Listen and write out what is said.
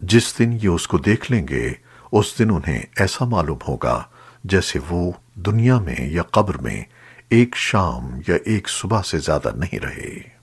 جس دن یہ اس کو دیکھ لیں گے، اس دن انہیں ایسا معلوم ہوگا جیسے وہ دنیا میں یا قبر میں ایک شام یا ایک صبح سے زیادہ نہیں رہے۔